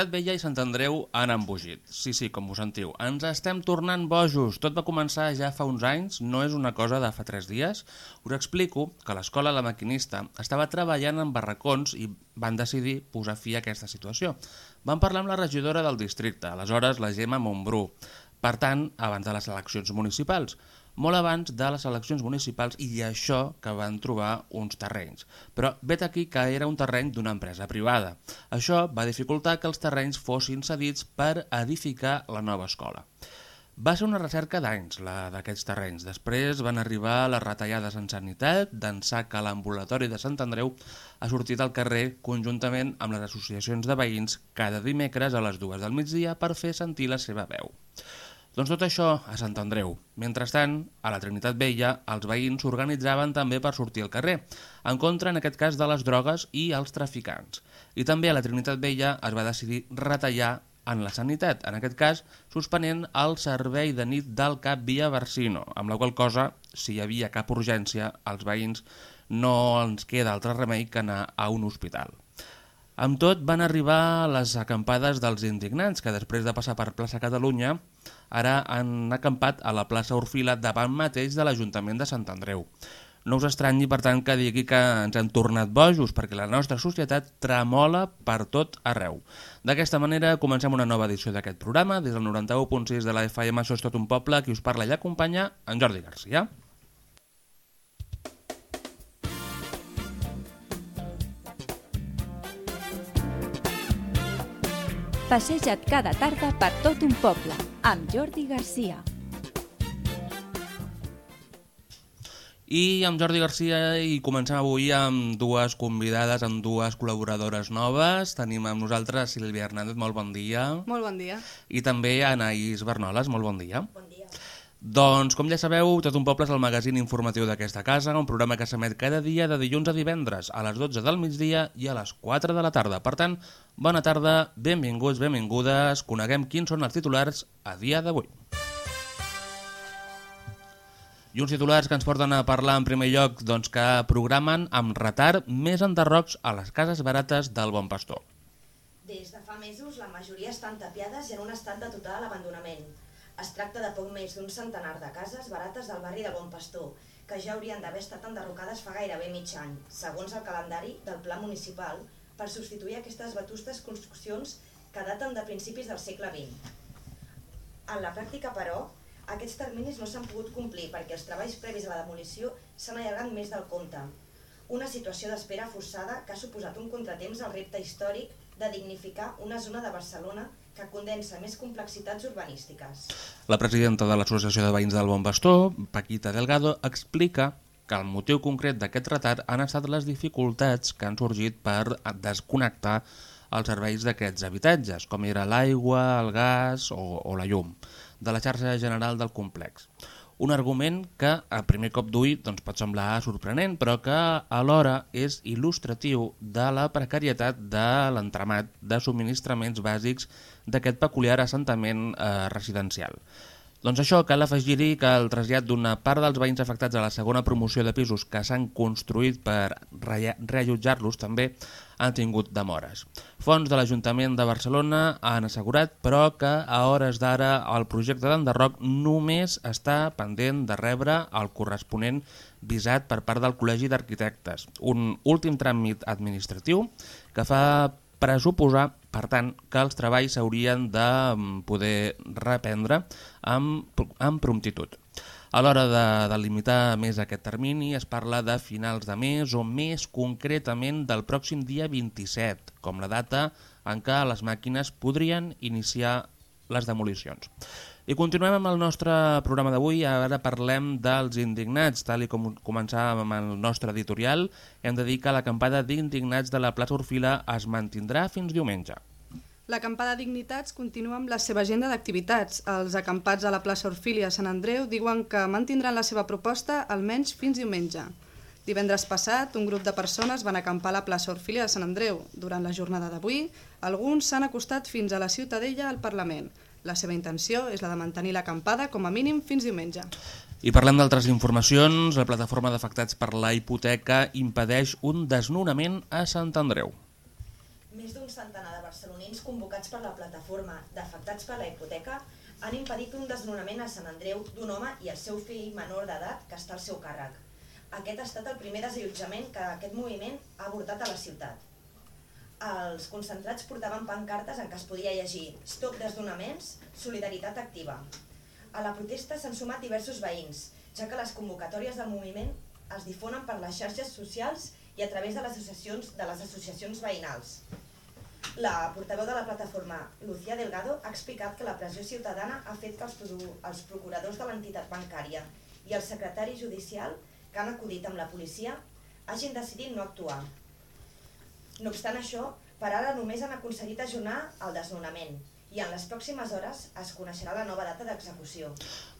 Trinitat Vella i Sant Andreu han embogit. Sí, sí, com ho sentiu. Ens estem tornant bojos. Tot va començar ja fa uns anys, no és una cosa de fa tres dies. Us explico que l'escola La Maquinista estava treballant en barracons i van decidir posar fi a aquesta situació. Van parlar amb la regidora del districte, aleshores la Gemma Montbrú. Per tant, abans de les eleccions municipals molt abans de les eleccions municipals i això que van trobar uns terrenys. Però vet aquí que era un terreny d'una empresa privada. Això va dificultar que els terrenys fossin cedits per edificar la nova escola. Va ser una recerca d'anys, la d'aquests terrenys. Després van arribar les retallades en sanitat, d'ençà que l'ambulatori de Sant Andreu ha sortit al carrer conjuntament amb les associacions de veïns cada dimecres a les dues del migdia per fer sentir la seva veu. Doncs tot això a Sant Andreu. Mentrestant, a la Trinitat Vella, els veïns s'organitzaven també per sortir al carrer, en contra, en aquest cas, de les drogues i els traficants. I també a la Trinitat Vella es va decidir retallar en la sanitat, en aquest cas suspenent el servei de nit del CAP via Barsino, amb la qual cosa, si hi havia cap urgència, als veïns no ens queda altre remei que anar a un hospital. Amb tot, van arribar les acampades dels indignants, que després de passar per plaça Catalunya, ara han acampat a la plaça Orfila davant mateix de l'Ajuntament de Sant Andreu. No us estranyi, per tant, que digui que ens han tornat bojos, perquè la nostra societat tremola per tot arreu. D'aquesta manera, comencem una nova edició d'aquest programa. Des del 91.6 de la FM, això és tot un poble, qui us parla i acompanya, en Jordi Garcia. Passeja't cada tarda per tot un poble, amb Jordi Garcia. I amb Jordi Garcia i comencem avui amb dues convidades, amb dues col·laboradores noves. Tenim amb nosaltres Sílvia Hernández, molt bon dia. Molt bon dia. I també Anaïs Bernoles, molt bon dia. Bon dia. Doncs, com ja sabeu, Tot un poble és el magazín informatiu d'aquesta casa, un programa que s'emet cada dia de dilluns a divendres, a les 12 del migdia i a les 4 de la tarda. Per tant, bona tarda, benvinguts, benvingudes, coneguem quins són els titulars a dia d'avui. I uns titulars que ens porten a parlar en primer lloc doncs, que programen amb retard més enderrocs a les cases barates del Bon Pastor. Des de fa mesos, la majoria estan tapiades i en un estat de total abandonament. Es tracta de poc més d'un centenar de cases barates del barri de Bon Pastor, que ja haurien d'haver estat enderrocades fa gairebé mig any, segons el calendari del Pla Municipal, per substituir aquestes vetustes construccions que daten de principis del segle XX. En la pràctica, però, aquests terminis no s'han pogut complir perquè els treballs previs a la demolició s'han allargat més del compte. Una situació d'espera forçada que ha suposat un contratemps al repte històric de dignificar una zona de Barcelona que condensa més complexitats urbanístiques. La presidenta de l'Associació de Veïns del Bon Pastor, Paquita Delgado, explica que el motiu concret d'aquest retard han estat les dificultats que han sorgit per desconnectar els serveis d'aquests habitatges, com era l'aigua, el gas o, o la llum, de la xarxa general del complex. Un argument que a primer cop d'ull doncs, pot semblar sorprenent, però que alhora és il·lustratiu de la precarietat de l'entramat de subministraments bàsics d'aquest peculiar assentament eh, residencial. Doncs això, cal afegir-hi que el trasllat d'una part dels veïns afectats a la segona promoció de pisos que s'han construït per reallotjar-los també han tingut demores. Fons de l'Ajuntament de Barcelona han assegurat, però, que a hores d'ara el projecte d'enderroc només està pendent de rebre el corresponent visat per part del Col·legi d'Arquitectes, un últim tràmit administratiu que fa pressuposar, per tant, que els treballs s'haurien de mm, poder reprendre amb, amb promptitud. A l'hora de, de limitar més aquest termini es parla de finals de mes o més concretament del pròxim dia 27, com la data en què les màquines podrien iniciar les demolicions. I continuem amb el nostre programa d'avui. Ara parlem dels indignats. Tal i com començàvem amb el nostre editorial, hem de dir que l'acampada d'indignats de la plaça Orfila es mantindrà fins diumenge. L'acampada Dignitats continua amb la seva agenda d'activitats. Els acampats a la plaça Orfila a Sant Andreu diuen que mantindran la seva proposta almenys fins diumenge. Divendres passat, un grup de persones van acampar a la plaça Orfila de Sant Andreu. Durant la jornada d'avui, alguns s'han acostat fins a la Ciutadella al Parlament. La seva intenció és la de mantenir l'acampada com a mínim fins diumenge. I parlem d'altres informacions. La plataforma d'afectats per la hipoteca impedeix un desnonament a Sant Andreu. Més d'un centenar de barcelonins convocats per la plataforma d'afectats per la hipoteca han impedit un desnonament a Sant Andreu d'un home i el seu fill menor d'edat que està al seu càrrec. Aquest ha estat el primer desallotjament que aquest moviment ha abordat a la ciutat. Els concentrats portaven pancartes en què es podia llegir Stop desnonaments, solidaritat activa. A la protesta s'han sumat diversos veïns, ja que les convocatòries del moviment es difonen per les xarxes socials i a través de les associacions, de les associacions veïnals. La portaveu de la plataforma, Lucía Delgado, ha explicat que la pressió ciutadana ha fet que els, els procuradors de l'entitat bancària i el secretari judicial, que han acudit amb la policia, hagin decidit no actuar. No obstant això, per ara només han aconseguit ajornar el desnonament i en les pròximes hores es coneixerà la nova data d'execució.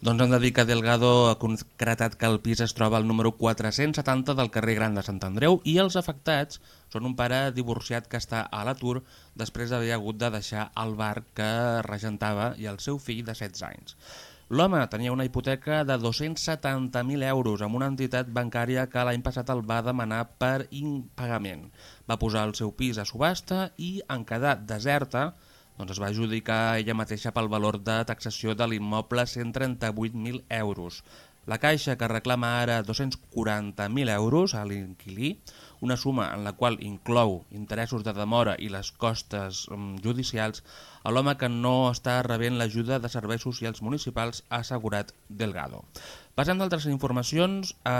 Doncs hem de dir que Delgado ha concretat que el pis es troba al número 470 del carrer Gran de Sant Andreu i els afectats són un pare divorciat que està a l'atur després d'haver hagut de deixar el bar que regentava i el seu fill de 16 anys. L'home tenia una hipoteca de 270.000 euros amb una entitat bancària que l'any passat el va demanar per impagament. Va posar el seu pis a subhasta i en quedar deserta doncs es va adjudicar ella mateixa pel valor de taxació de l'immoble 138.000 euros. La Caixa, que reclama ara 240.000 euros a l'inquilí, una suma en la qual inclou interessos de demora i les costes mm, judicials, a l'home que no està rebent l'ajuda de serveis socials municipals ha assegurat Delgado. Passem d'altres informacions, eh,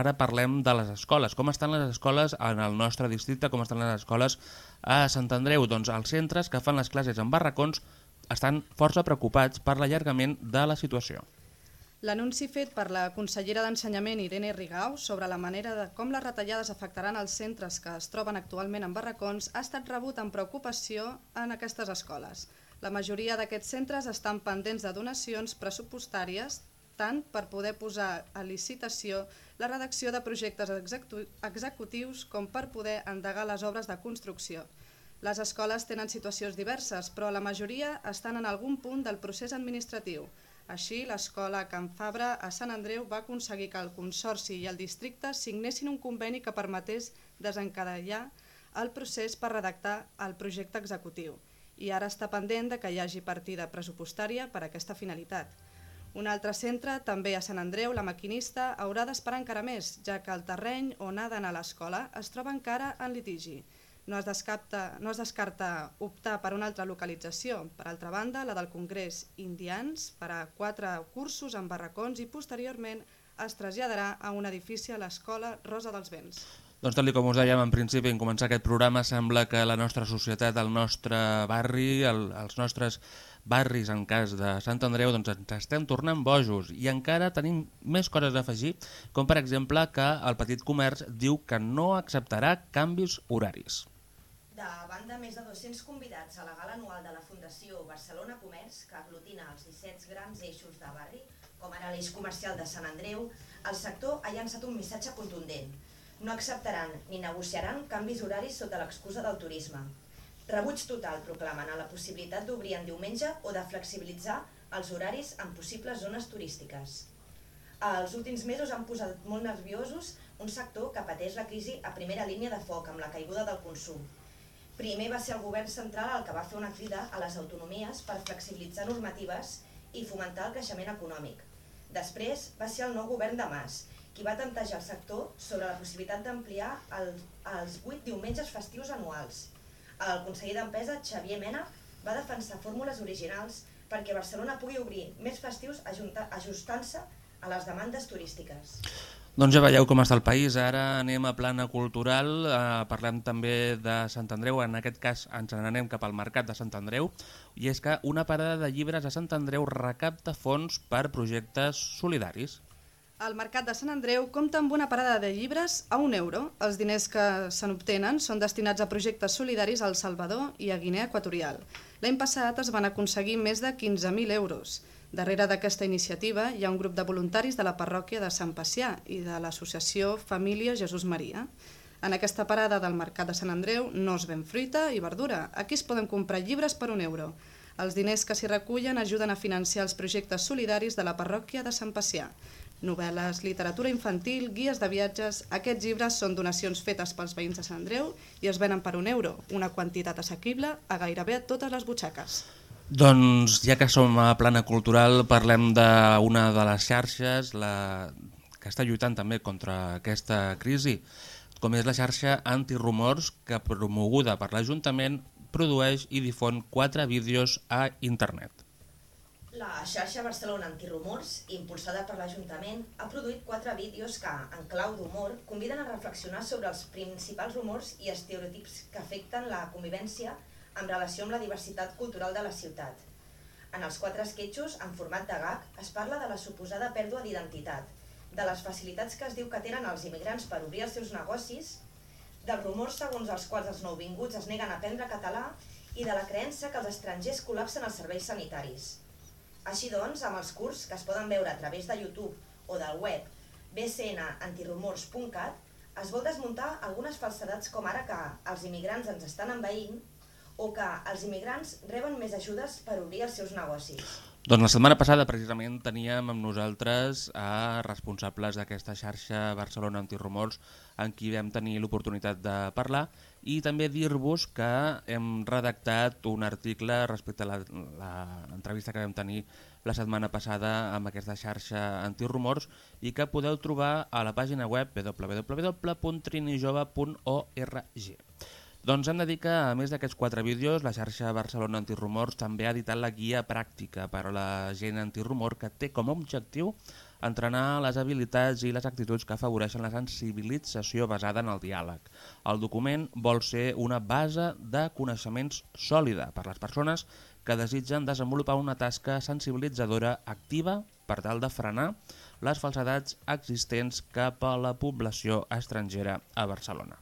ara parlem de les escoles. Com estan les escoles en el nostre districte, com estan les escoles a Sant Andreu? Doncs els centres que fan les classes en barracons estan força preocupats per l'allargament de la situació. L'anunci fet per la consellera d'Ensenyament Irene Rigau sobre la manera de com les retallades afectaran els centres que es troben actualment en barracons ha estat rebut amb preocupació en aquestes escoles. La majoria d'aquests centres estan pendents de donacions pressupostàries tant per poder posar a licitació la redacció de projectes executius com per poder endegar les obres de construcció. Les escoles tenen situacions diverses, però la majoria estan en algun punt del procés administratiu, així, l'escola Can Fabra a Sant Andreu va aconseguir que el Consorci i el districte signessin un conveni que permetés desencadallar el procés per redactar el projecte executiu i ara està pendent de que hi hagi partida pressupostària per a aquesta finalitat. Un altre centre, també a Sant Andreu, la maquinista, haurà d'esperar encara més, ja que el terreny on ha d'anar l'escola es troba encara en litigi no es, descarta, no es descarta optar per una altra localització. Per altra banda, la del Congrés Indians per a quatre cursos en barracons i posteriorment es traslladarà a un edifici a l'Escola Rosa dels Vents. Doncs tal com us dèiem en principi en començar aquest programa, sembla que la nostra societat, el nostre barri, el, els nostres barris en cas de Sant Andreu doncs ens estem tornant bojos i encara tenim més coses a afegir, com per exemple que el petit comerç diu que no acceptarà canvis horaris. Davant de més de 200 convidats a la gala anual de la Fundació Barcelona Comerç, que aglutina els 17 grans eixos de barri, com ara l'eix comercial de Sant Andreu, el sector ha llançat un missatge contundent. No acceptaran ni negociaran canvis horaris sota l'excusa del turisme. Rebuig total proclamen a la possibilitat d'obrir en diumenge o de flexibilitzar els horaris en possibles zones turístiques. Els últims mesos han posat molt nerviosos un sector que pateix la crisi a primera línia de foc amb la caiguda del consum Primer va ser el govern central el que va fer una crida a les autonomies per flexibilitzar normatives i fomentar el creixement econòmic. Després va ser el nou govern de Mas, qui va tantejar el sector sobre la possibilitat d'ampliar el, els 8 diumenges festius anuals. El conseller d'Empresa, Xavier Mena, va defensar fórmules originals perquè Barcelona pugui obrir més festius ajustant-se a les demandes turístiques. Doncs ja veieu com està el país. Ara anem a plana cultural, eh, parlem també de Sant Andreu, en aquest cas ens n'anem cap al mercat de Sant Andreu, i és que una parada de llibres a Sant Andreu recapta fons per projectes solidaris. El Mercat de Sant Andreu compta amb una parada de llibres a un euro. Els diners que se n'obtenen són destinats a projectes solidaris al Salvador i a Guinea Equatorial. L'any passat es van aconseguir més de 15.000 euros. Darrere d'aquesta iniciativa hi ha un grup de voluntaris de la parròquia de Sant Pacià i de l'associació Família Jesús Maria. En aquesta parada del Mercat de Sant Andreu no es ven fruita i verdura. Aquí es poden comprar llibres per un euro. Els diners que s'hi recullen ajuden a financiar els projectes solidaris de la parròquia de Sant Pacià. Novel·les, literatura infantil, guies de viatges... Aquests llibres són donacions fetes pels veïns de Sant Andreu i es venen per un euro, una quantitat assequible a gairebé totes les butxaques. Doncs ja que som a plana cultural, parlem d'una de les xarxes la... que està lluitant també contra aquesta crisi, com és la xarxa Antirumors, que promoguda per l'Ajuntament produeix i difon quatre vídeos a internet. La xarxa Barcelona Antirumors, impulsada per l'Ajuntament, ha produït quatre vídeos que, en clau d'humor, conviden a reflexionar sobre els principals rumors i estereotips que afecten la convivència en relació amb la diversitat cultural de la ciutat. En els quatre esquetxos, en format de gag, es parla de la suposada pèrdua d'identitat, de les facilitats que es diu que tenen els immigrants per obrir els seus negocis, dels rumors segons els quals els nouvinguts es neguen a aprendre català i de la creença que els estrangers col·lapsen els serveis sanitaris. Així doncs, amb els curs que es poden veure a través de YouTube o del web bcnantirumors.cat, es vol desmuntar algunes falsedats com ara que els immigrants ens estan envaint o que els immigrants reben més ajudes per obrir els seus negocis. Doncs la setmana passada precisament teníem amb nosaltres a responsables d'aquesta xarxa Barcelona Antirumors en qui vam tenir l'oportunitat de parlar i també dir-vos que hem redactat un article respecte a l'entrevista que vam tenir la setmana passada amb aquesta xarxa Antirumors i que podeu trobar a la pàgina web www.trinijove.org. Doncs hem de dir que, a més d'aquests quatre vídeos, la xarxa Barcelona Antirumors també ha editat la guia pràctica per a la gent antirumor que té com a objectiu entrenar les habilitats i les actituds que afavoreixen la sensibilització basada en el diàleg. El document vol ser una base de coneixements sòlida per les persones que desitgen desenvolupar una tasca sensibilitzadora activa per tal de frenar les falsedats existents cap a la població estrangera a Barcelona.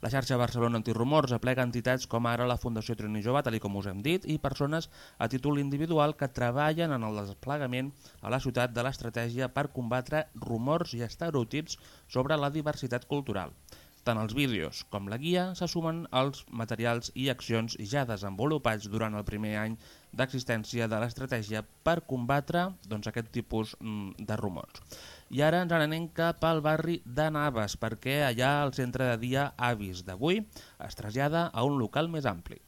La xarxa Barcelona Antirumors aplega entitats com ara la Fundació Trini Jove, tal com us hem dit, i persones a títol individual que treballen en el desplegament a la ciutat de l'estratègia per combatre rumors i estereotips sobre la diversitat cultural. Tant els vídeos com la guia se sumen als materials i accions ja desenvolupats durant el primer any d'existència de l'estratègia per combatre doncs, aquest tipus mm, de rumors. I ara ens anem cap al barri de Naves, perquè allà el centre de dia Avis d'avui es trasllada a un local més ampli.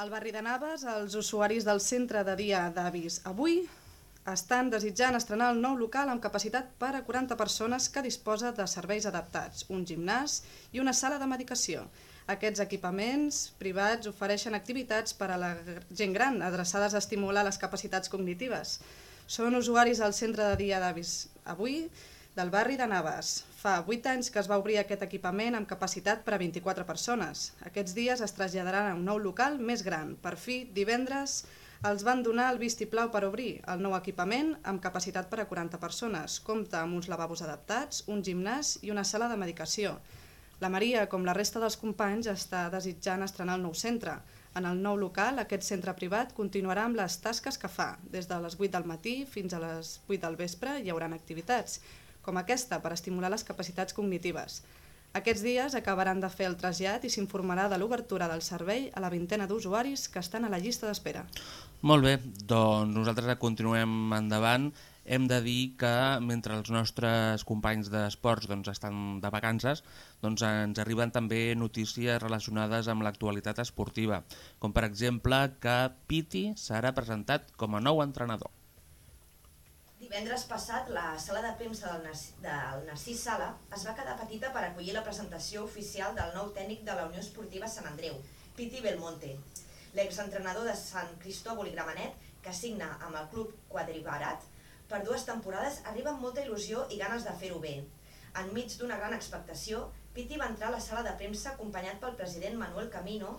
Al barri de Naves, els usuaris del centre de dia d'Avis avui estan desitjant estrenar el nou local amb capacitat per a 40 persones que disposa de serveis adaptats, un gimnàs i una sala de medicació. Aquests equipaments privats ofereixen activitats per a la gent gran adreçades a estimular les capacitats cognitives. Són usuaris al centre de dia d'avis avui del barri de Navas. Fa 8 anys que es va obrir aquest equipament amb capacitat per a 24 persones. Aquests dies es traslladaran a un nou local més gran. Per fi, divendres, els van donar el vistiplau per obrir el nou equipament amb capacitat per a 40 persones. Compta amb uns lavabos adaptats, un gimnàs i una sala de medicació. La Maria, com la resta dels companys, està desitjant estrenar el nou centre. En el nou local, aquest centre privat continuarà amb les tasques que fa. Des de les 8 del matí fins a les 8 del vespre hi haurà activitats, com aquesta, per estimular les capacitats cognitives. Aquests dies acabaran de fer el trasllat i s'informarà de l'obertura del servei a la vintena d'usuaris que estan a la llista d'espera. Molt bé, doncs nosaltres continuem endavant hem de dir que mentre els nostres companys d'esports doncs, estan de vacances, doncs ens arriben també notícies relacionades amb l'actualitat esportiva, com per exemple que Piti serà presentat com a nou entrenador. Divendres passat, la sala de premsa del, Nas del Narcís Sala es va quedar petita per acollir la presentació oficial del nou tècnic de la Unió Esportiva Sant Andreu, Piti Belmonte. L'exentrenador de Sant Cristòbol i Gramenet, que signa amb el club quadribarat, per dues temporades arriba amb molta il·lusió i ganes de fer-ho bé. Enmig d'una gran expectació, Piti va entrar a la sala de premsa acompanyat pel president Manuel Camino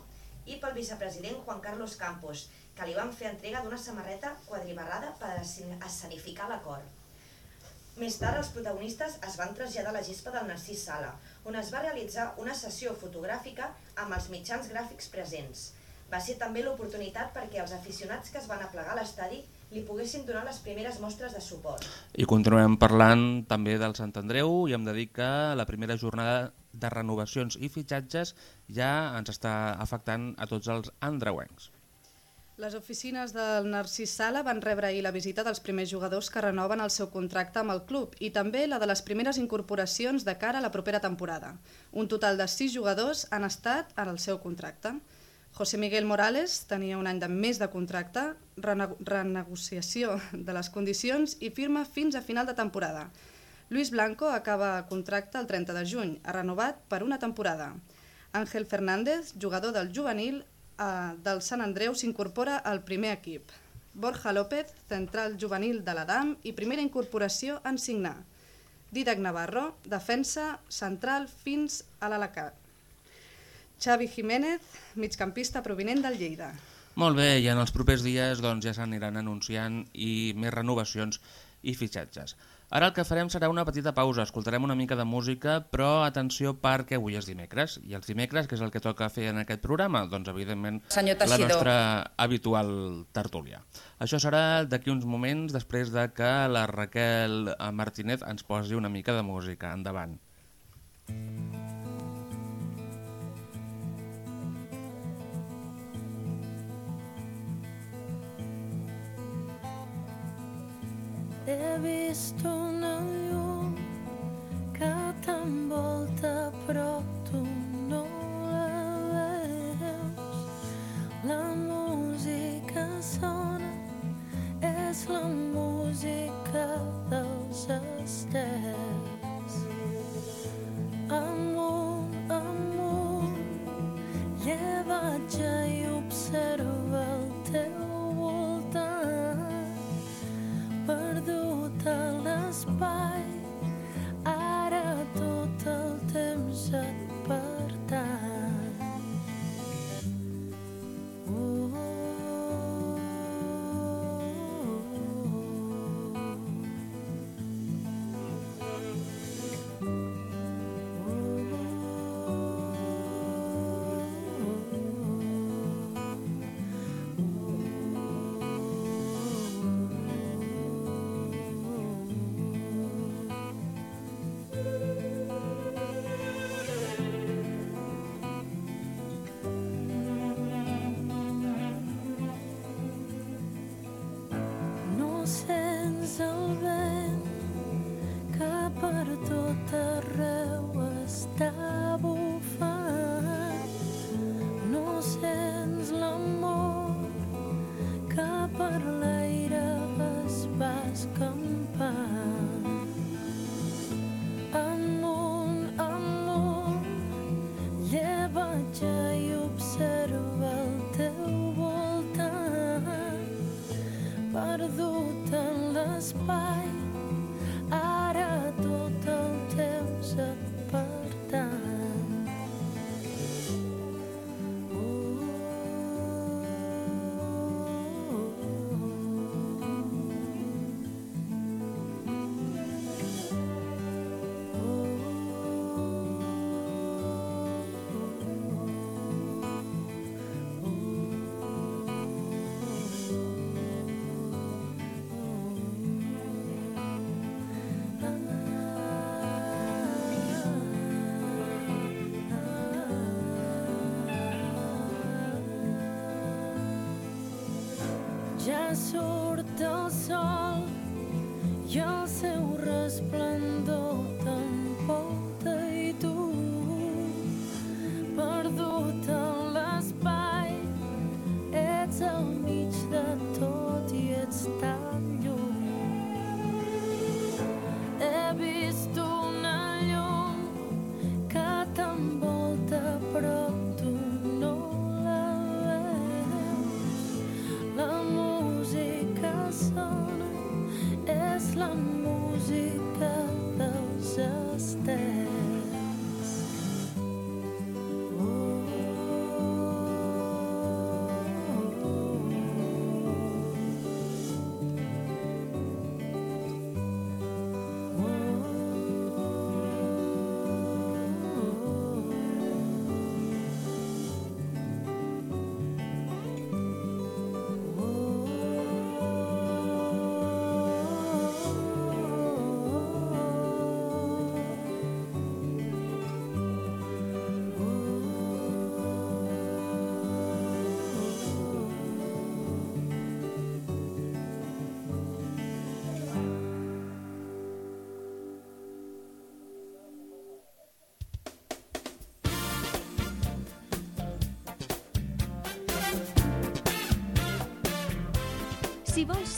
i pel vicepresident Juan Carlos Campos, que li van fer entrega d'una samarreta quadribarrada per escenificar l'acord. Més tard, els protagonistes es van traslladar a la gespa del Narcís Sala, on es va realitzar una sessió fotogràfica amb els mitjans gràfics presents. Va ser també l'oportunitat perquè els aficionats que es van aplegar a l'estadi li poguessin donar les primeres mostres de suport. I continuem parlant també del Sant Andreu i hem de dir que la primera jornada de renovacions i fitxatges ja ens està afectant a tots els andreuencs. Les oficines del Narcís Sala van rebre ahir la visita dels primers jugadors que renoven el seu contracte amb el club i també la de les primeres incorporacions de cara a la propera temporada. Un total de sis jugadors han estat en el seu contracte. José Miguel Morales tenia un any de més de contracte, rene renegociació de les condicions i firma fins a final de temporada. Luis Blanco acaba contracte el 30 de juny, ha renovat per una temporada. Ángel Fernández, jugador del juvenil, eh, del Sant Andreu s'incorpora al primer equip. Borja López, central juvenil de l'Adam i primera incorporació en signar. Didac Navarro, defensa central fins a l'Alacant. Xavi Jiménez, migcampista provinent del Lleida. Molt bé, i en els propers dies doncs, ja s'aniran anunciant i més renovacions i fitxatges. Ara el que farem serà una petita pausa, escoltarem una mica de música, però atenció perquè avui és dimecres, i els dimecres, que és el que toca fer en aquest programa? Doncs evidentment la nostra habitual tertúlia. Això serà d'aquí uns moments, després de que la Raquel Martínez ens posi una mica de música. Endavant. He vist una llum que t'envolta però tu no la veus. La música sona, és la música dels estels. Amunt, amunt, llevatge i observa el teu a l'espai ara tot el temps et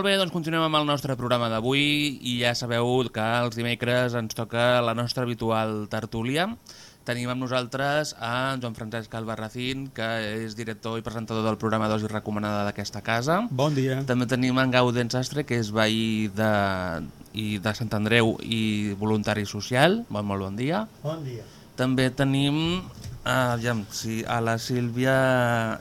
Molt bé, doncs continuem amb el nostre programa d'avui i ja sabeu que els dimecres ens toca la nostra habitual tertúlia. Tenim amb nosaltres a Joan Francesc Albarracín, que és director i presentador del programa Dosi Recomanada d'aquesta casa. Bon dia. També tenim en Gauden Sastre, que és veí de, i de Sant Andreu i voluntari social. Bon, molt bon dia. Bon dia. També tenim eh, aviam, sí, a la Sílvia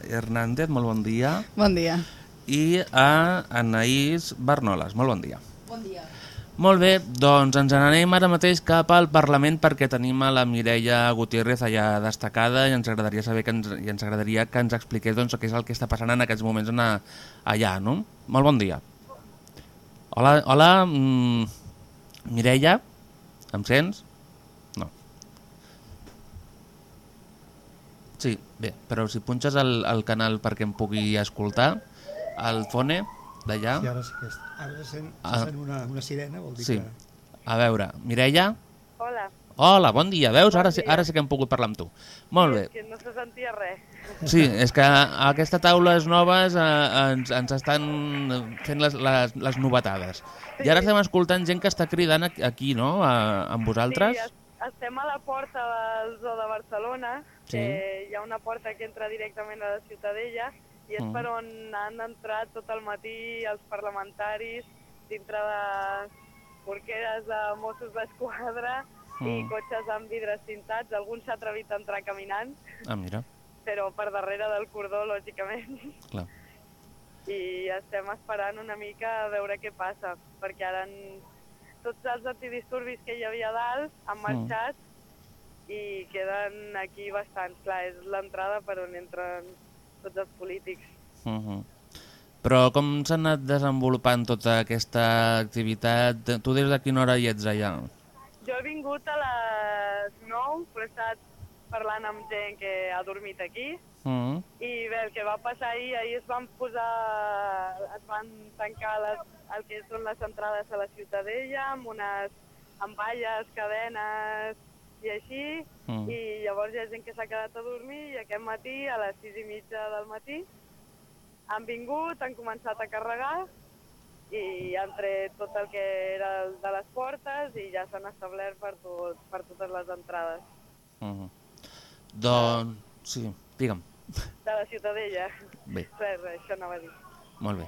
Hernández, molt bon dia. Bon dia. I a Anaïs Bernoles, molt bon dia. Bon dia. Molt bé, doncs ens n'anem ara mateix cap al Parlament perquè tenim a la Mireia Gutiérrez allà destacada i ens agradaria saber que ens, i ens agradaria que ens expliqués doncs, què és el que està passant en aquests moments en a, allà, no? Molt bon dia. Hola, hola mm, Mireia, em sents? No. Sí, bé, però si punxes el, el canal perquè em pugui escoltar, el fone d'allà... Sí, ara sí que és. Ara se sent, se Ah. sent una, una sirena, vol dir Sí. que... A veure, Mireia? Hola. Hola, bon dia. Veus? Ara, Bon sí, dia. ara sí que hem pogut parlar amb tu. Molt bé. És que no se sentia res. Sí, és que a aquesta taules noves eh, ens, ens estan fent les, les, les novetades. I ara estem escoltant gent que està cridant aquí, no?, a, amb vosaltres. Sí, es- estem a la porta del Zoo de Barcelona. Sí. Eh, hi ha una porta que entra directament a la Ciutadella i és Mm. per on han entrat tot el matí els parlamentaris dintre de porqueres de Mossos d'Esquadra i Mm. cotxes amb vidres tintats. Algun s'ha atrevit a entrar caminant, Ah, mira, però per darrere del cordó, lògicament. clar. i estem esperant una mica a veure què passa, perquè ara han... tots els antidisturbis que hi havia dalt han Mm. marxat i queden aquí bastants. Clar, és l'entrada per on entren tots els polítics. Uh -huh. Però com s'ha anat desenvolupant tota aquesta activitat? Tu des de quina hora hi ets allà? Jo he vingut a les 9, però he estat parlant amb gent que ha dormit aquí Uh -huh. i bé, el que va passar ahir, ahir es van posar, es van tancar les, el que són les entrades a la Ciutadella amb unes amb valles, cadenes i així, Mm. i llavors hi ha gent que s'ha quedat a dormir i aquest matí, a les sis i mitja del matí, han vingut, han començat a carregar i han tret tot el que era de les portes i ja s'han establert per, tot, per totes les entrades Uh -huh. Doncs, sí, digue'm. de la Ciutadella. Bé. Res, res, això anava a dir. Molt bé.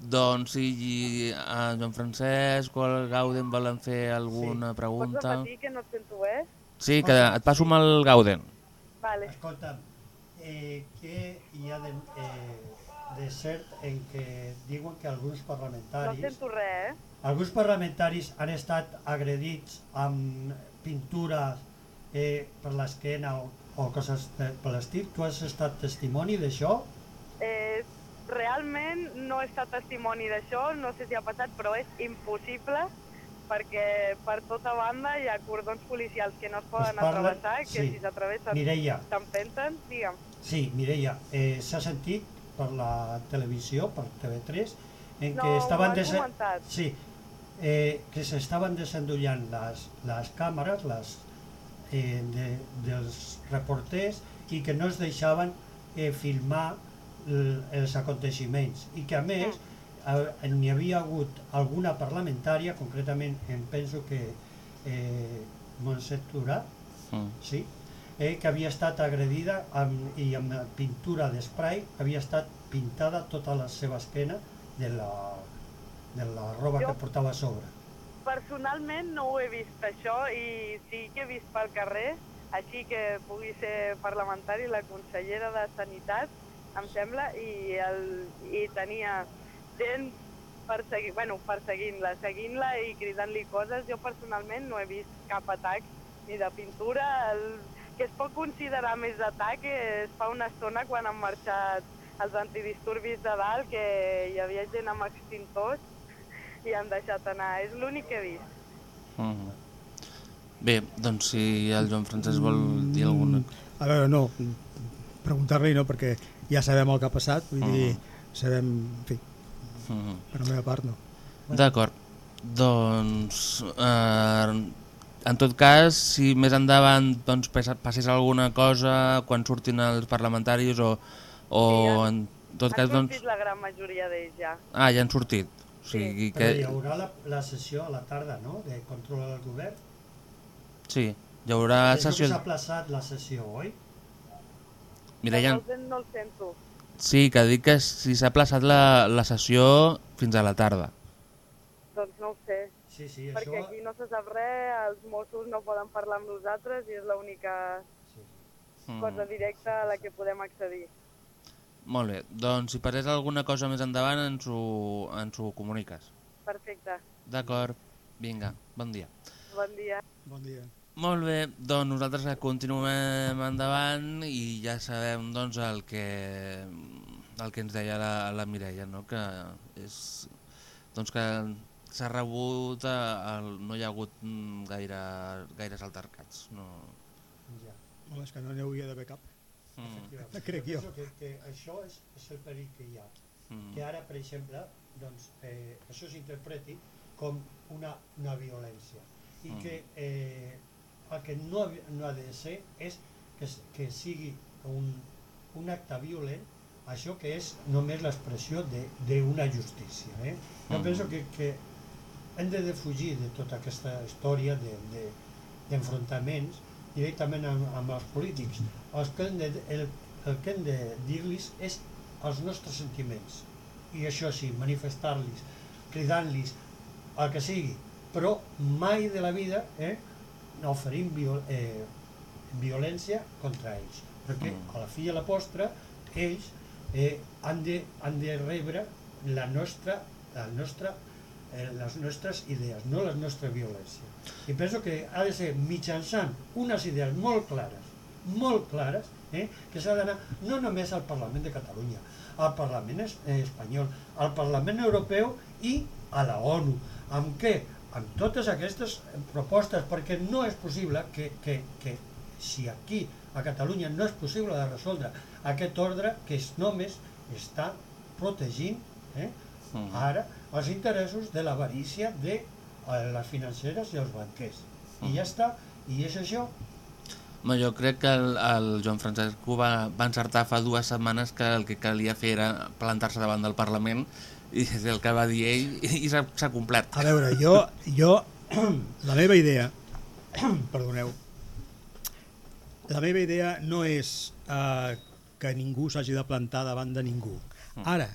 Doncs si a Joan Francesc o el Gauden volen fer alguna Pots pregunta... repetir que no et sento bé? Sí, que et passo amb el Gauden. Vale. Escolta'm, eh, què hi ha de, eh, de cert en què diuen que alguns No parlamentaris... sento res, eh? Alguns parlamentaris han estat agredits amb pintures eh, per l'esquena o, o coses de, per l'estil. Tu has estat testimoni d'això? eh? Realment no he estat testimoni d'això, no sé si ha passat, però és impossible perquè per tota banda hi ha cordons policials que no es poden parla- atravessar, que sí. si Mireia, t'empenten, digue'm. Sí, Mireia, eh, s'ha sentit per la televisió, per TV3, en No, què estaven... comentat. Sí, eh, que s'estaven desendollant les, les càmeres les, eh, de, dels reporters i que no es deixaven eh, filmar els aconteixements i que a més eh, n'hi havia hagut alguna parlamentària, concretament em penso que eh, Montse Turà, Mm. sí, eh, que havia estat agredida amb, i amb pintura d'esprai havia estat pintada tota la seva esquena de la, de la roba Jo- que portava a sobre. Personalment no ho he vist això i sí que he vist pel carrer, així que pugui ser parlamentari, la consellera de Sanitat, em sembla, i, el, i tenia gent persegui, bueno, perseguint-la, seguint-la i cridant-li coses. Jo personalment no he vist cap atac ni de pintura. El que es pot considerar més d'atac és fa una estona quan han marxat els antidisturbis de dalt, que hi havia gent amb extintors i han deixat anar. És l'únic que he vist. Mhm. Bé, doncs si el Joan Francesc vol dir alguna cosa... A veure, no, preguntar-li no, perquè ja sabem el que ha passat, vull dir, sabem, en fi, Mhm. per la meva part no. D'acord. Doncs, eh, en tot cas, si més endavant doncs, passés alguna cosa quan surtin els parlamentaris o, o Sí, ja- en tot Han cas, doncs... sortit la gran majoria d'ells ja. Ah, ja han sortit. O sigui Però hi que... haurà la, la sessió a la tarda, no?, de control del govern. Sí, hi haurà que sessió... s'ha aplaçat la sessió, oi? Mira, ja... No, el, no el sento. Sí, que dic que si s'ha plaçat la, la sessió fins a la tarda. Doncs no ho sé, Sí, sí, perquè això... aquí no se sap res, els Mossos no poden parlar amb nosaltres i és l'única Sí. Mm. cosa directa a la que podem accedir. Molt bé, doncs si passés alguna cosa més endavant ens ho, ens ho comuniques. Perfecte. D'acord, vinga, bon dia. Bon dia. Bon dia. Molt bé, doncs nosaltres continuem endavant i ja sabem doncs, el, que, el que ens deia la, la Mireia, no? que és doncs, que s'ha rebut, eh, el, no hi ha hagut mm, gaire, gaires altercats. No. Ja. No, és que no n'hi hauria d'haver cap. Mm, Efectivament. Crec jo. que, que això és, és el perill que hi ha. mm, Que ara, per exemple, doncs, eh, això s'interpreti com una, una violència. I Mm. que eh, el que no, no ha de ser és que, que sigui un, un acte violent això que és només l'expressió de- d'una justícia. Eh? Jo Mm. penso que, que hem de defugir de tota aquesta història de- de- d'enfrontaments directament amb, amb els polítics. Els que hem de, el, el que hem de dir-los és els nostres sentiments. I això sí, manifestar-los, cridant-los, el que sigui, però mai de la vida eh, no oferim viol, eh, violència contra ells, perquè Mm. a la fi i a la postre ells eh, han, de, han de rebre la nostra, la nostra, eh, les nostres idees, no la nostra violència. I penso que ha de ser mitjançant unes idees molt clares, molt clares, eh, que s'ha d'anar no només al Parlament de Catalunya, al Parlament eh, espanyol, al Parlament europeu i a la ONU. Amb què? Amb totes aquestes propostes, perquè no és possible que, que, que si aquí a Catalunya no és possible de resoldre aquest ordre que és només està protegint eh, ara els interessos de l'avarícia de eh, les financeres i els banquers. I ja està, i és això. Home, jo crec que el, el Joan Francesc va, va encertar fa dues setmanes que el que calia fer era plantar-se davant del Parlament i és el que va dir ell i, s'ha s'ha complert. A veure, jo, jo la meva idea, perdoneu, la meva idea no és eh, que ningú s'hagi de plantar davant de ningú. Ara,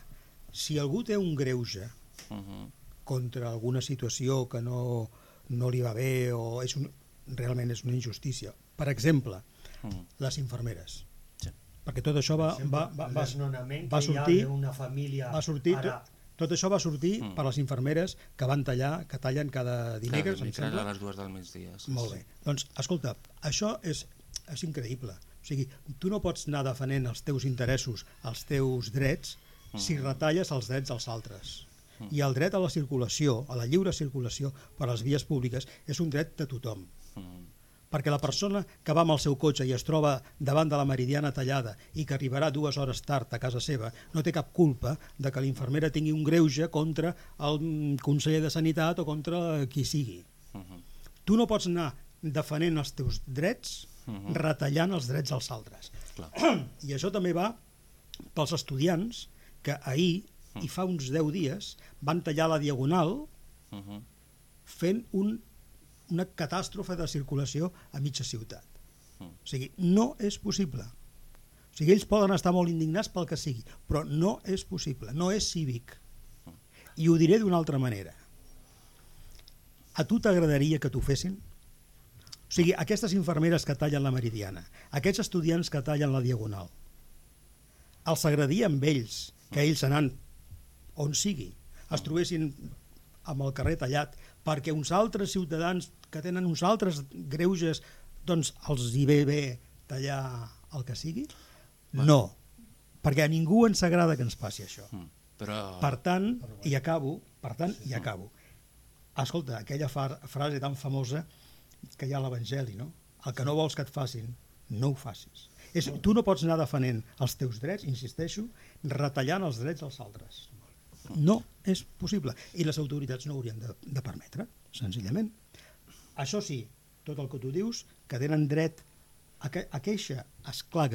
si algú té un greuge Uh -huh. contra alguna situació que no, no li va bé o és un, realment és una injustícia, per exemple, Mm. les infermeres, Sí. perquè tot això va, va, va, va, va ha sortir d'una família va sortir ara, tot, això va sortir Mm. per les infermeres que van tallar, que tallen cada dimecres, Cada em dimecres sembla. a les dues del migdia. Sí, Molt sí. bé. Doncs, escolta, això és, és increïble. O sigui, tu no pots anar defenent els teus interessos, els teus drets, si retalles els drets dels altres. I el dret a la circulació, a la lliure circulació per les vies públiques, és un dret de tothom. Mm. Perquè la persona que va amb el seu cotxe i es troba davant de la meridiana tallada i que arribarà dues hores tard a casa seva, no té cap culpa de que l'infermera tingui un greuge contra el mm, conseller de Sanitat o contra qui sigui. Mhm. Tu no pots anar defenent els teus drets Mhm. retallant els drets dels altres. Clar. I això també va pels estudiants que ahir i fa uns 10 dies van tallar la diagonal Mhm. fent un, una catàstrofe de circulació a mitja ciutat. O sigui, no és possible. O sigui, ells poden estar molt indignats pel que sigui, però no és possible, no és cívic. I ho diré d'una altra manera. A tu t'agradaria que t'ho fessin? O sigui, aquestes infermeres que tallen la meridiana, aquests estudiants que tallen la diagonal, els agradaria amb ells que ells anant on sigui, es trobessin amb el carrer tallat perquè uns altres ciutadans que tenen uns altres greuges doncs els hi ve bé tallar el que sigui? No, perquè a ningú ens agrada que ens passi això. Mm, Però... Per tant, i acabo, per tant, i acabo. Escolta, aquella frase tan famosa que hi ha a l'Evangeli, no? El que no vols que et facin, no ho facis. És, tu no pots anar defenent els teus drets, insisteixo, retallant els drets dels altres. No és possible. I les autoritats no ho haurien de, de permetre, senzillament. Això sí, tot el que tu dius, que tenen dret a, que, a queixa, esclar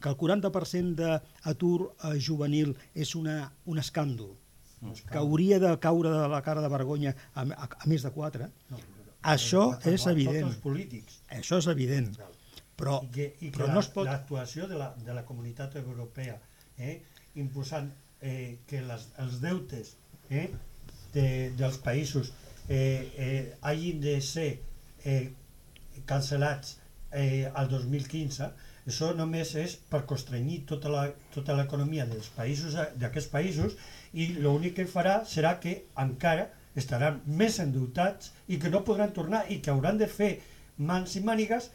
que el 40% d'atur eh, juvenil és una, un escàndol, que hauria de caure de la cara de vergonya a, a, a més de 4, això Per és tots evident. els polítics. Això és evident. Però, I que, i que però la- no es pot... l'actuació de, la, de la comunitat europea eh, imposant eh, que les, els deutes eh, de, dels països eh, eh, hagin de ser eh, cancel·lats eh, al 2015 això només és per constrenyir tota tota l'economia dels països d'aquests països i l'únic que farà serà que encara estaran més endeutats i que no podran tornar i que hauran de fer mans i mànigues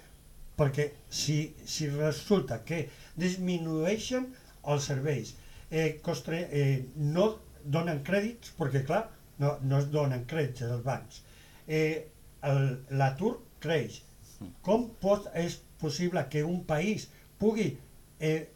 perquè si, si resulta que disminueixen els serveis, eh, costre, eh, no donen crèdits, perquè clar, no, no es donen crèdits als bancs, eh, l'atur creix. Com pot, és possible que un país pugui eh,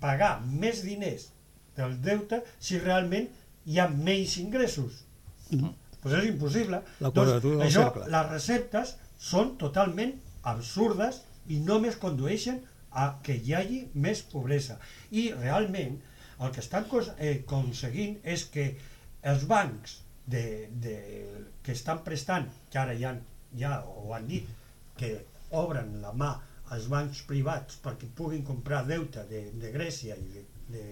pagar més diners del deute si realment hi ha menys ingressos? Mhm. Pues és impossible. La doncs, això, cercle. les receptes són totalment absurdes i només condueixen a que hi hagi més pobresa. I realment el que estan eh, aconseguint és que els bancs de, de, que estan prestant, que ara ja, ja ho han dit, que obren la mà als bancs privats perquè puguin comprar deute de, de Grècia i de,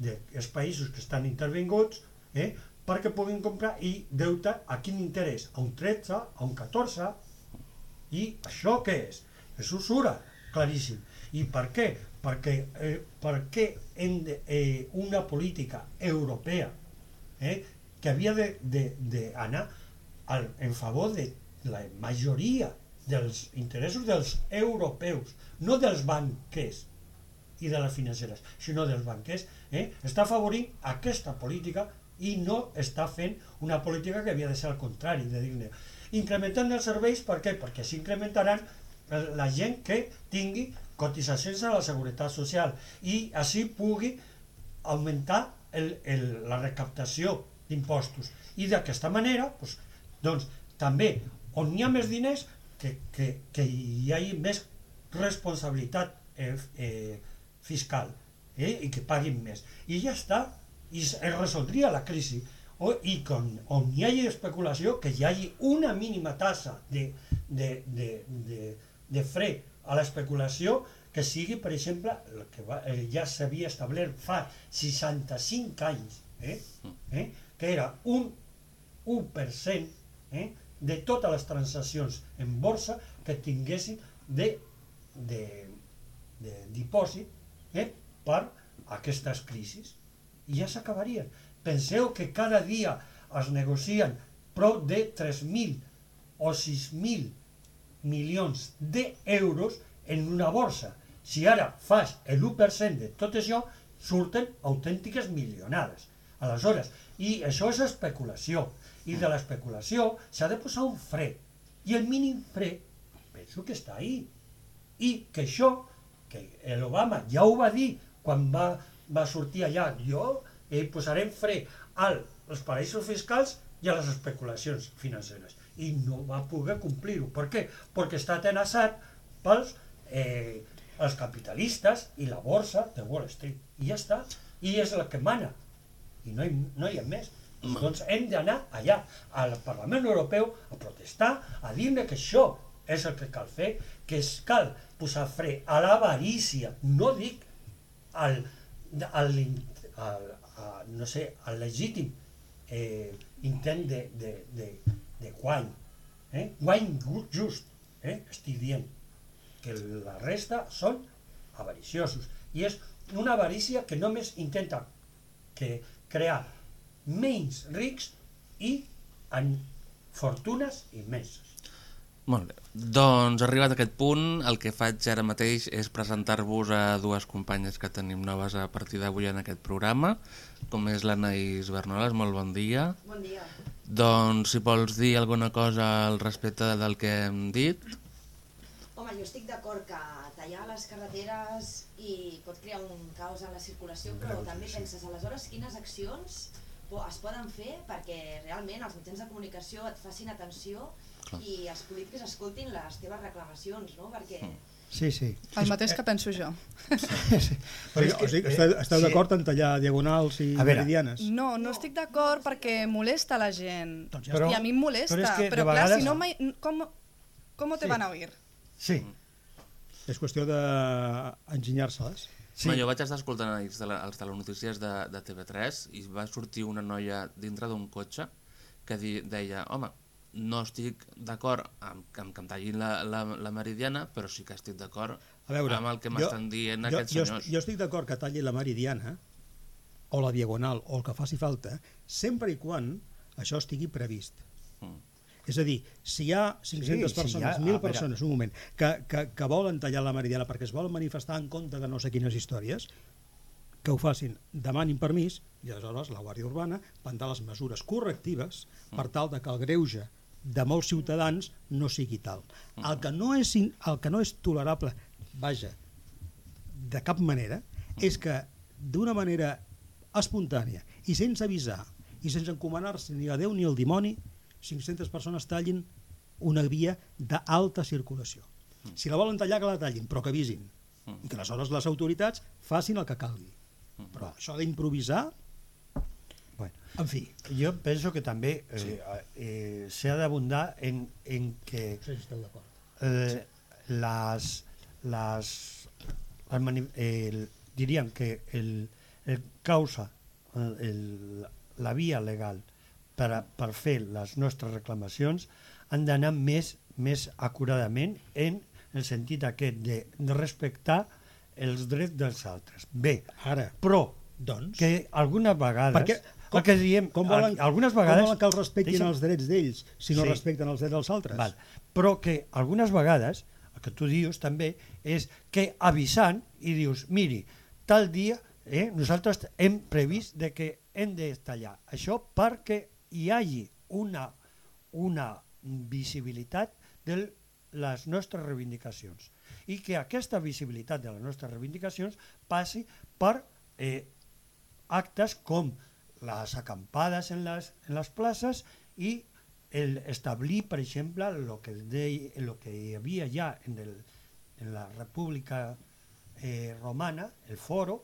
de, dels països que estan intervinguts eh, perquè puguin comprar i deute a quin interès? A un 13, a un 14 i això què és? És usura, claríssim. I per què? Perquè, eh, perquè de, eh, una política europea eh, que havia d'anar en favor de la majoria dels interessos dels europeus, no dels banquers i de les financeres, sinó dels banquers, eh, està afavorint aquesta política i no està fent una política que havia de ser al contrari, de dir incrementant els serveis, per què? Perquè s'incrementaran la gent que tingui cotitzacions a la seguretat social i així pugui augmentar el, el, la recaptació d'impostos. I d'aquesta manera, doncs, doncs, també, on hi ha més diners, que, que, que hi hagi més responsabilitat eh, eh, fiscal eh, i que paguin més. I ja està, i es es resoldria la crisi. O, I con, on hi hagi especulació, que hi hagi una mínima tassa de, de, de, de, de fre a l'especulació que sigui, per exemple, el que va, eh, ja s'havia establert fa 65 anys, eh, eh, que era un 1% eh, de totes les transaccions en borsa que tinguessin de, de, de dipòsit eh, per aquestes crisis. I ja s'acabarien. Penseu que cada dia es negocien prou de 3.000 o 6.000 milions d'euros en una borsa. Si ara fas l'1% de tot això, surten autèntiques milionades. Aleshores, i això és especulació. I de l'especulació s'ha de posar un fre. I el mínim fre, penso que està ahí. I que això, que l'Obama ja ho va dir quan va, va sortir allà, jo eh, posarem fre als paraïsos fiscals i a les especulacions financeres. I no va poder complir-ho. Per què? Perquè està tenassat pels eh, els capitalistes i la borsa de Wall Street. I ja està. I és el que mana. I no hi, no hi ha més. Doncs hem d'anar allà, al Parlament Europeu, a protestar, a dir que això és el que cal fer, que es cal posar fre a l'avarícia, no dic al, al, al, a, no sé, al legítim eh, intent de, de, de, de guany, eh? guany ju- just, eh? estic dient que la resta són avariciosos i és una avarícia que només intenta que crear menys rics i en fortunes immenses. Molt bé. Doncs arribat a aquest punt, el que faig ara mateix és presentar-vos a dues companyes que tenim noves a partir d'avui en aquest programa, com és l'Anaïs Bernoles, molt bon dia. Bon dia. Doncs si vols dir alguna cosa al respecte del que hem dit. Home, jo estic d'acord que tallar les carreteres i pot crear un caos en la circulació, però també penses aleshores quines accions es poden fer perquè realment els mitjans de comunicació et facin atenció Clar. i els polítics escoltin les teves reclamacions, no? Perquè Sí, sí. El mateix que penso jo. Però, és o sigui, esteu, esteu sí. d'acord en tallar diagonals i meridianes? No, no estic d'acord perquè molesta la gent. Doncs ja Però- I a mi em molesta. però és que però clar, vegades- si no mai... Com, com te Sí. van a oír? Sí, És qüestió d'enginyar-se-les. sí. No, jo vaig estar escoltant els, tele, els telenotícies de, de TV3 i va sortir una noia dintre d'un cotxe que di, deia, home, no estic d'acord amb, amb que em tallin la, la, la meridiana, però sí que estic d'acord A veure, amb el que m'estan dient jo, aquests jo, senyors. Jo estic d'acord que talli la meridiana o la diagonal o el que faci falta, sempre i quan això estigui previst. Mm. És a dir, si hi ha 500 Sí, sí, persones, hi ha- 1.000 a veure. persones, un moment, que, que, que volen tallar la meridiana perquè es volen manifestar en contra de no sé quines històries, que ho facin, demanin permís, i aleshores la Guàrdia Urbana prendrà les mesures correctives per tal de que el greuge de molts ciutadans no sigui tal. El que no és, el que no és tolerable, vaja, de cap manera, és que d'una manera espontània i sense avisar i sense encomanar-se ni a Déu ni al dimoni, 500 persones tallin una via d'alta circulació. Si la volen tallar, que la tallin, però que avisin. I que aleshores les autoritats facin el que calgui. Però això d'improvisar, en fi, jo penso que també eh, eh, s'ha d'abundar en, en que sí, eh, les, les, les el, diríem que el, el causa el, el, la via legal per, a, per fer les nostres reclamacions han d'anar més, més acuradament en el sentit aquest de, de respectar els drets dels altres. Bé, Ara, però doncs, que algunes vegades Perquè, el que diem, com volen, algunes vegades com volen que els respectin Deixa'm- els drets d'ells si no Sí. respecten els drets dels altres? Val. Però que algunes vegades, el que tu dius també, és que avisant i dius, miri, tal dia eh, nosaltres hem previst de que hem de tallar això perquè hi hagi una, una visibilitat de les nostres reivindicacions i que aquesta visibilitat de les nostres reivindicacions passi per eh, actes com les acampades en les, en les places i el establir, per exemple, el que, deia, lo que hi havia ja en, el, en la República eh, Romana, el foro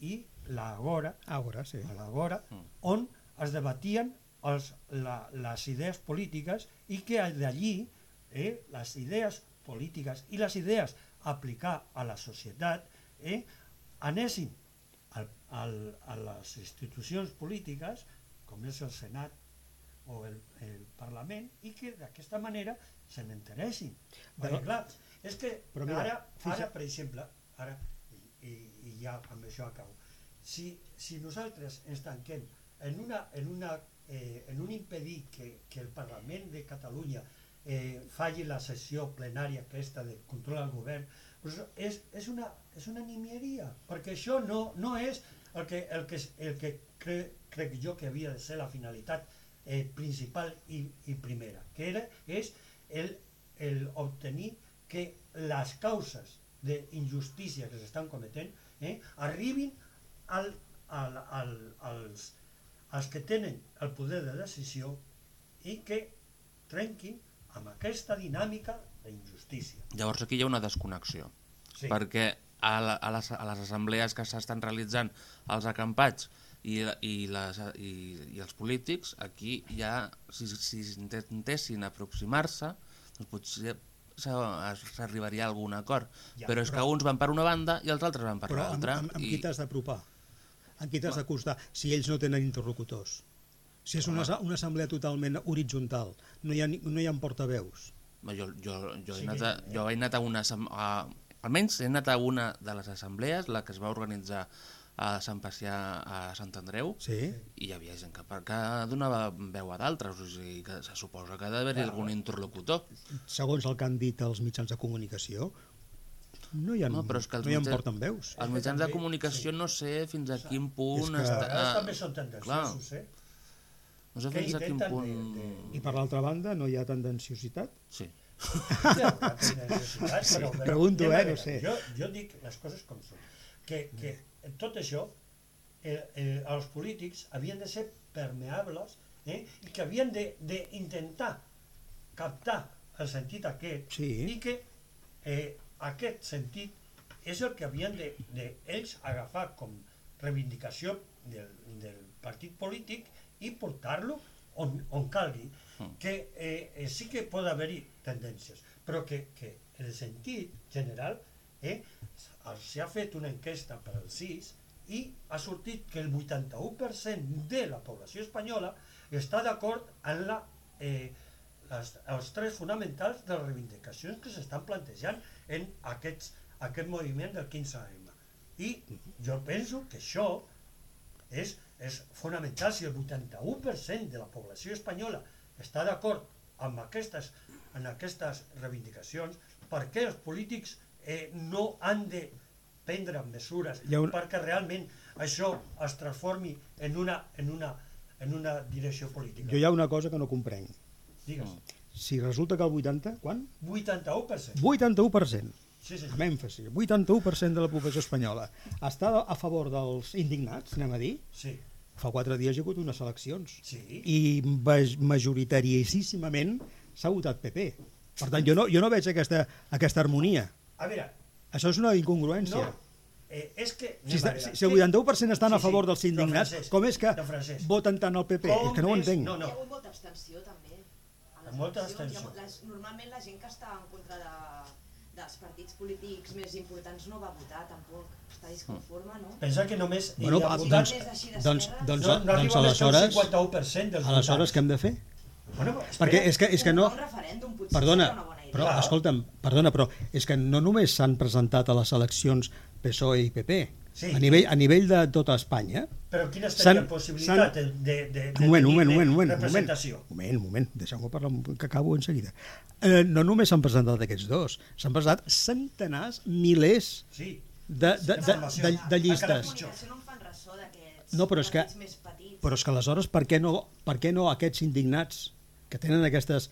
i l'agora, Agora, sí. l'agora, on es debatien els, la, les idees polítiques i que d'allí eh, les idees polítiques i les idees a aplicar a la societat eh, anessin al, al, a les institucions polítiques, com és el Senat o el, el Parlament, i que d'aquesta manera se n'interessin. Perquè, clar, és que però mira, ara, ara, per exemple, ara, i, i, i ja amb això acabo, si, si nosaltres ens tanquem en, una, en, una, eh, en un impedir que, que el Parlament de Catalunya eh, falli la sessió plenària aquesta de control al govern, doncs és, és, una, és una nimieria, perquè això no, no és el que, el que, el que cre, crec jo que havia de ser la finalitat eh, principal i, i primera, que era, és el, el obtenir que les causes d'injustícia que s'estan cometent eh, arribin al, al, al, als, als que tenen el poder de decisió i que trenquin amb aquesta dinàmica d'injustícia. Llavors aquí hi ha una desconnexió, Sí. perquè a, la, a, les, a les assemblees que s'estan realitzant els acampats i, i, les, i, i els polítics, aquí ja, si, si intentessin aproximar-se, doncs potser s'arribaria a algun acord. Ja, però és que però- uns van per una banda i els altres van per Però amb, l'altra. amb, amb i- qui t'has d'apropar? Amb qui t'has d'acostar? Si ells no tenen interlocutors. Si és una, una assemblea totalment horitzontal, no hi ha, no hi ha portaveus. Jo, jo, jo, he anat que- a, jo he anat a una... A, almenys he anat a una de les assemblees, la que es va organitzar a Sant Pacià a Sant Andreu, Sí? i hi havia gent que, que donava veu a d'altres, o sigui, que se suposa que ha d'haver-hi algun interlocutor. Segons el que han dit els mitjans de comunicació, no hi ha, No, però és que els no hi ha mitjans- portaveus. Els mitjans de comunicació no sé fins a quin punt... És que- està, vegades també són tendenciosos, eh? no sé que fins a quin punt... de- de- I per l'altra banda, no hi ha tendenciositat? Sí. Però, Pregunto, eh, no sé. Jo, jo dic les coses com són. Que, que tot això, eh, eh, els polítics havien de ser permeables eh, i que havien d'intentar captar el sentit aquest Sí. i que eh, aquest sentit és el que havien de, de ells agafar com reivindicació del, del partit polític i portar-lo on, on calgui. Que eh, eh, sí que pot haver-hi tendències, però que, que el sentit general eh, s'ha fet una enquesta per al CIS i ha sortit que el 81% de la població espanyola està d'acord en la, eh, les, els tres fonamentals de les reivindicacions que s'estan plantejant en aquests, aquest moviment del 15M. I jo penso que això és, és fonamental. Si el 81% de la població espanyola està d'acord amb aquestes, en aquestes reivindicacions, per què els polítics eh, no han de prendre mesures un- perquè realment això es transformi en una, en una, en una direcció política? Jo hi ha una cosa que no comprenc. Digues. Si resulta que el 80... Quan? 81%. 81%. Sí, sí. Amb èmfasi. 81% de la població espanyola està a favor dels indignats, anem a dir. Sí, Fa quatre dies hi ha hagut unes eleccions. sí. I maj- majoritàrissimament s'ha votat PP. Per tant, jo no, jo no veig aquesta, aquesta harmonia. A veure, Això és una incongruència. no, eh, és que... Si, està, a si, si el que- 81% estan a Sí, sí, favor dels però indignats, Francesc, com és que voten tant al PP? com és que no ho és- entenc. No, Hi no, ha hagut molta abstenció també. A les Molta. Hi ha abstenció. mo- Les, normalment la gent que està en contra de, dels partits polítics més importants no va votar tampoc. Està disconforme, no? pensa que només Bueno, hi ha ah, votat- doncs, doncs, doncs, no, no doncs arriba més que el aleshores, 51% dels aleshores què hem de fer? Bueno, espera, Perquè és que, és que no... Un referèndum potser Perdona, una bona idea. però escolta'm, perdona, però és que no només s'han presentat a les eleccions PSOE i PP. Sí. A nivell, a nivell de tota Espanya, Però quines s'han- tenien possibilitat de, de, de, de Un moment, moment, un moment, moment, representació? un moment, un moment, deixeu-me parlar, que acabo en seguida. Eh, no només s'han presentat aquests dos, s'han presentat centenars, milers Sí, de, de, de, de, de La llistes. no però és que-. Però és que aleshores per què no, per què no aquests indignats que tenen aquestes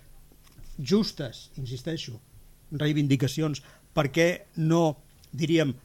justes, insisteixo, reivindicacions, per què no, diríem,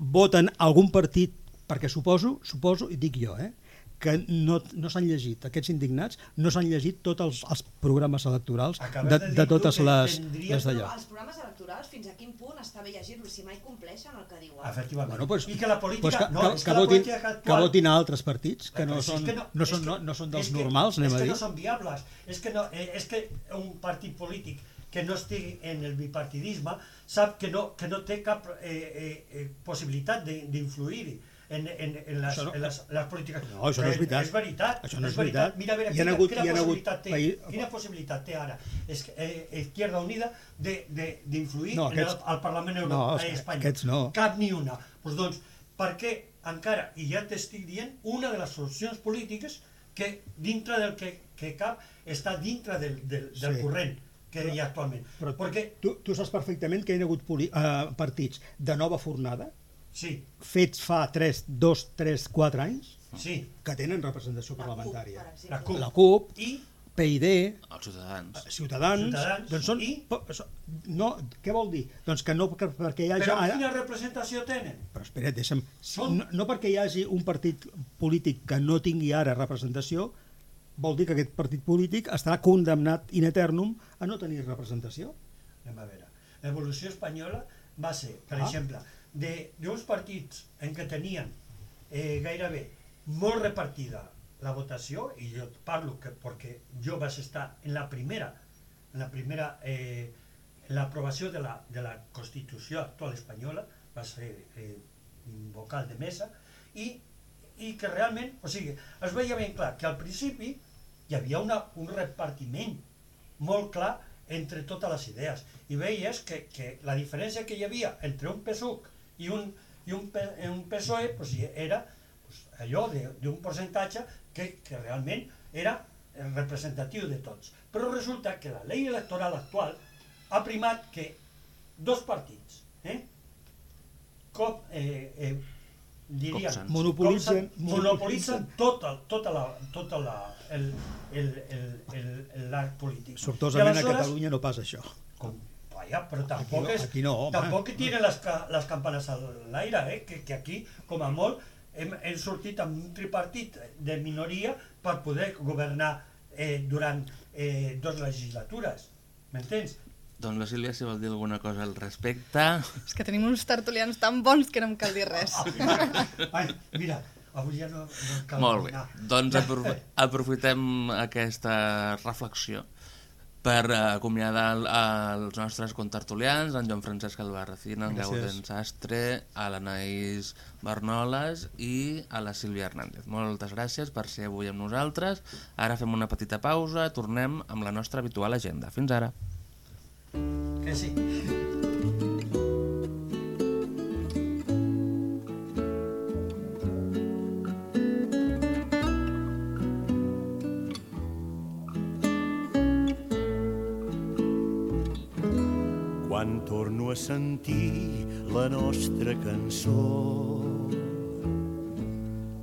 voten algun partit, perquè suposo, suposo, i dic jo, eh, que no, no s'han llegit, aquests indignats, no s'han llegit tots els, els programes electorals de, de de totes que les, les d'allò. Els programes electorals, fins a quin punt està bé llegir-los, si mai compleixen el que diuen? efectivament. Bueno, pues, I que la política... pues que, no, que, és que, la votin, política que actual- votin a altres partits, que no són, és no, és són, que- no, no són dels és que- normals, anem és a que dir. no són viables. És que, no, eh, és que un partit polític que no estigui en el bipartidisme sap que no, que no té cap eh, eh, eh, possibilitat de- d'influir-hi en, en, en, les, no- en les, les polítiques. No, això no és veritat. És veritat. Això no és veritat. veritat. Mira, a veure, quina, hagut- quina, possibilitat té, paï- quina possibilitat té ara és que, eh, Izquierda Unida de- de- d'influir No, en aquests- el, al Parlament no, Europeu és que espanyol? aquests no. Cap ni una. Pues doncs, perquè encara, i ja t'estic dient, una de les solucions polítiques que dintre del que, que cap està dintre del, del, del Sí. corrent que hi ha actualment. Però perquè, tu, tu saps perfectament que hi ha hagut poli, uh, partits de nova fornada, sí, fets fa 3, 2, 3, 4 anys, sí, que tenen representació La CUP, parlamentària. la CUP. La CUP, I, PID, Els ciutadans. Ciutadans, Ciutadans, doncs són... i? No, què vol dir? Doncs que no perquè, perquè hi hagi... però ara- quina representació tenen? Però espera't, deixa'm... Són- No, no perquè hi hagi un partit polític que no tingui ara representació, vol dir que aquest partit polític estarà condemnat in eternum a no tenir representació. Anem a veure. L'evolució espanyola va ser, per Ah. exemple, de- d'uns partits en què tenien eh, gairebé molt repartida la votació, i jo parlo que perquè jo vaig estar en la primera, en la primera eh, l'aprovació de, la, de la Constitució actual espanyola va ser eh, vocal de mesa i, i que realment, o sigui, es veia ben clar que al principi hi havia una, un repartiment molt clar entre totes les idees i veies que, que la diferència que hi havia entre un PSUC i un, i un, un PSOE pues, era pues, allò d'un percentatge que, que realment era representatiu de tots. Però resulta que la llei electoral actual ha primat que dos partits, eh, com, eh, eh, Copsen. Monopolitzen- monopolitzen tota, tota la, tota la, el, el, el, l'arc polític. Sortosament a Catalunya no passa això. com, vaja, però tampoc, no, és, aquí no, home. tampoc que tiren les, les campanes a l'aire, eh? que, que aquí, com a molt, hem, hem sortit amb un tripartit de minoria per poder governar eh, durant eh, dues legislatures. M'entens? Doncs la Sílvia, si vol dir alguna cosa al respecte... És que tenim uns tertulians tan bons que no em cal dir res. Ai, mira, avui ja no, no cal Molt bé, anar. doncs aprof aprofitem aquesta reflexió per eh, acomiadar el- els nostres contertulians, en Joan Francesc Albarracín, en. Gauden Sastre, a l'Anaïs Bernoles i a la Sílvia Hernández. Moltes gràcies per ser avui amb nosaltres. Ara fem una petita pausa, tornem amb la nostra habitual agenda. Fins ara. Que sí. Quan torno a sentir la nostra cançó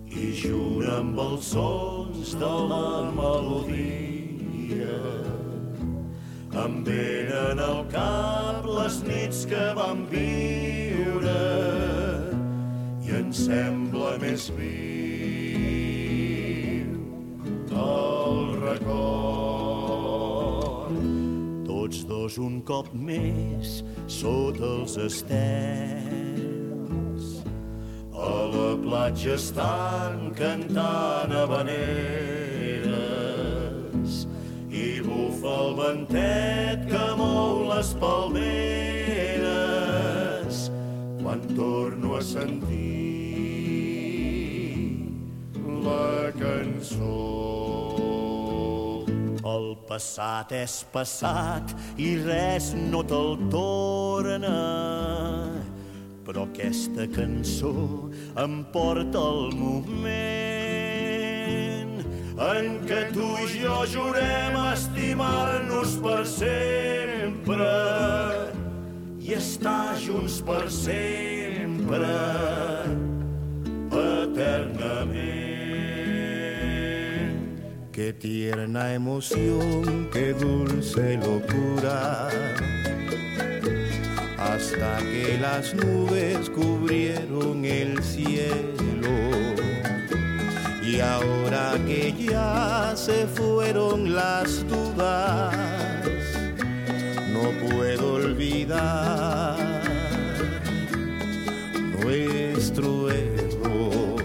i junt amb els sons de la melodia em venen al cap les nits que vam viure i em sembla més viu el record. Tots dos un cop més sota els estels. A la platja estan cantant habaneres i bufa el ventet que les palmeres quan torno a sentir la cançó. El passat és passat i res no te'l torna. Però aquesta cançó em porta al moment en què tu i jo jurem estimar-nos per sempre i estar junts per sempre, eternament. Qué tierna emoción, qué dulce locura. Hasta que las nubes cubrieron el cielo. Y ahora que ya se fueron las dudas, no puedo olvidar nuestro error.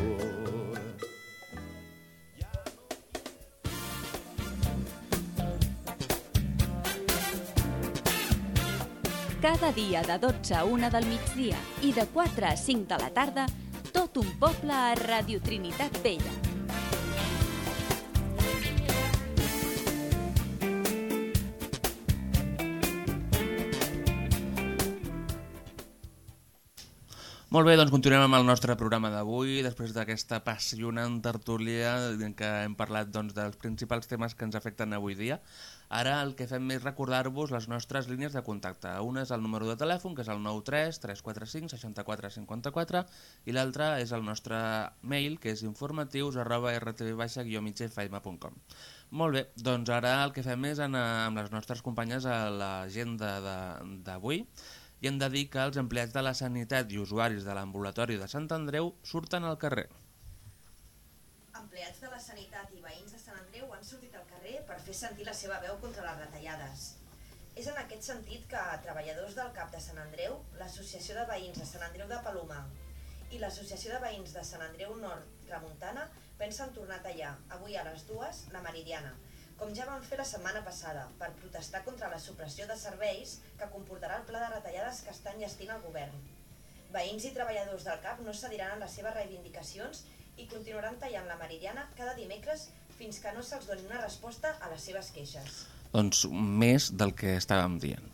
Cada dia de 12 a 1 del migdia i de 4 a 5 de la tarda, tot un poble a Radio Trinitat Vella. Molt bé, doncs continuem amb el nostre programa d'avui, després d'aquesta apassionant tertúlia en què hem parlat doncs, dels principals temes que ens afecten avui dia. Ara el que fem és recordar-vos les nostres línies de contacte. Una és el número de telèfon, que és el 93 345 64 54, i l'altra és el nostre mail, que és informatius arroba rtv-migfm.com. Molt bé, doncs ara el que fem és anar amb les nostres companyes a l'agenda d'avui i hem de dir que els empleats de la sanitat i usuaris de l'ambulatori de Sant Andreu surten al carrer. Empleats de la sanitat i veïns de Sant Andreu han sortit al carrer per fer sentir la seva veu contra les retallades. És en aquest sentit que treballadors del CAP de Sant Andreu, l'Associació de Veïns de Sant Andreu de Palomar i l'Associació de Veïns de Sant Andreu Nord Tramuntana pensen tornar a tallar, avui a les dues, la Meridiana, com ja vam fer la setmana passada, per protestar contra la supressió de serveis que comportarà el pla de retallades que està enllestint el govern. Veïns i treballadors del CAP no cediran en les seves reivindicacions i continuaran tallant la meridiana cada dimecres fins que no se'ls doni una resposta a les seves queixes. Doncs més del que estàvem dient.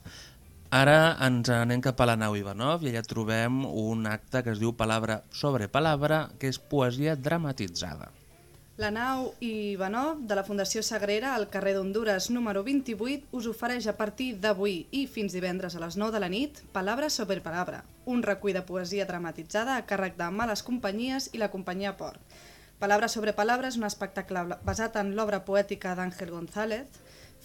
Ara ens anem cap a la nau Ivanov i allà trobem un acte que es diu Palabra sobre Palabra, que és poesia dramatitzada. La nau Ivanov de la Fundació Sagrera al carrer d'Honduras número 28 us ofereix a partir d'avui i fins divendres a les 9 de la nit Palabra sobre Palabra, un recull de poesia dramatitzada a càrrec de Males Companyies i la companyia Port. Palabra sobre Palabra és un espectacle basat en l'obra poètica d'Àngel González,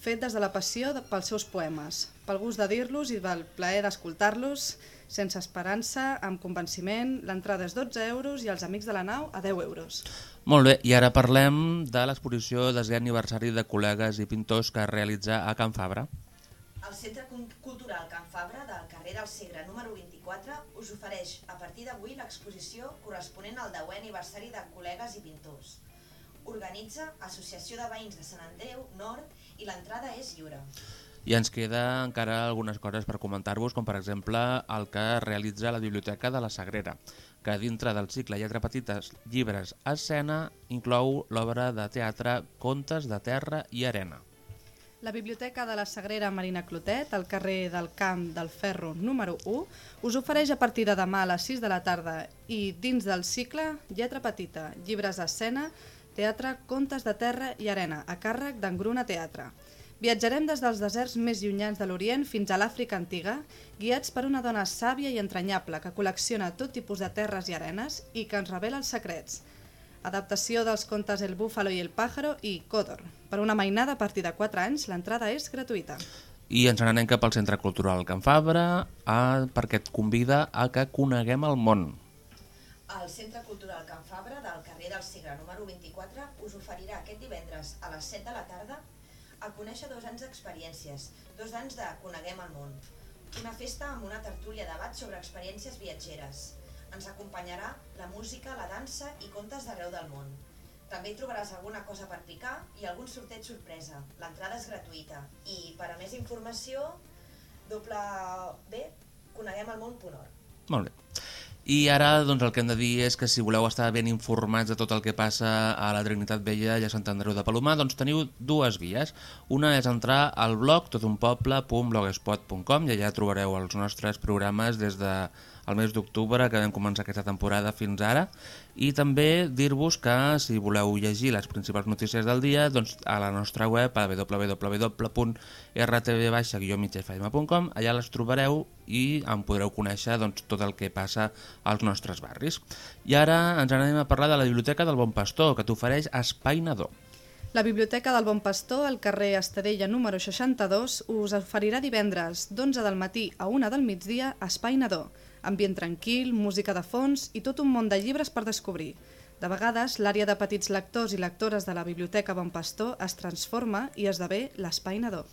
fet des de la passió pels seus poemes, pel gust de dir-los i pel plaer d'escoltar-los, sense esperança, amb convenciment, l'entrada és 12 euros i els amics de la nau a 10 euros. Molt bé, i ara parlem de l'exposició desè aniversari de col·legues i pintors que es realitza a Can Fabra. El Centre Cultural Can Fabra del carrer del Segre número 24 us ofereix a partir d'avui l'exposició corresponent al 10è aniversari de col·legues i pintors. Organitza Associació de Veïns de Sant Andreu Nord i l'entrada és lliure. I ens queda encara algunes coses per comentar-vos, com per exemple el que realitza la Biblioteca de la Sagrera, que dintre del cicle Lletra Petites, llibres escena, inclou l'obra de teatre Contes de Terra i Arena. La Biblioteca de la Sagrera Marina Clotet, al carrer del Camp del Ferro número 1, us ofereix a partir de demà a les 6 de la tarda i dins del cicle Lletra Petita, llibres a escena, teatre Contes de Terra i Arena, a càrrec d'Engruna Teatre. Viatjarem des dels deserts més llunyans de l'Orient fins a l'Àfrica antiga, guiats per una dona sàvia i entranyable que col·lecciona tot tipus de terres i arenes i que ens revela els secrets. Adaptació dels contes El búfalo i el pájaro i Codor. Per una mainada a partir de 4 anys, l'entrada és gratuïta. I ens n'anem cap al Centre Cultural Can Fabra a, perquè et convida a que coneguem el món. El Centre Cultural Can Fabra del carrer del Segre número 24 us oferirà aquest divendres a les 7 de la tarda a conèixer dos anys d'experiències, dos anys de Coneguem el món. Una festa amb una tertúlia debat sobre experiències viatgeres. Ens acompanyarà la música, la dansa i contes d'arreu del món. També hi trobaràs alguna cosa per picar i algun sorteig sorpresa. L'entrada és gratuïta. I per a més informació, doble B, coneguemelmón.org. Molt bé. I ara doncs, el que hem de dir és que si voleu estar ben informats de tot el que passa a la Trinitat Vella i a Sant Andreu de Palomar, doncs teniu dues vies. Una és entrar al blog totunpoble.blogspot.com i allà trobareu els nostres programes des de el mes d'octubre que vam començar aquesta temporada fins ara i també dir-vos que si voleu llegir les principals notícies del dia doncs a la nostra web a www.rtv-migfm.com allà les trobareu i en podreu conèixer doncs, tot el que passa als nostres barris. I ara ens anem a parlar de la Biblioteca del Bon Pastor que t'ofereix Espai Nadó. La Biblioteca del Bon Pastor, al carrer Estadella número 62, us oferirà divendres d'11 del matí a 1 del migdia Espai Nadó, ambient tranquil, música de fons i tot un món de llibres per descobrir. De vegades, l'àrea de petits lectors i lectores de la Biblioteca Bon Pastor es transforma i esdevé l'espai nadó.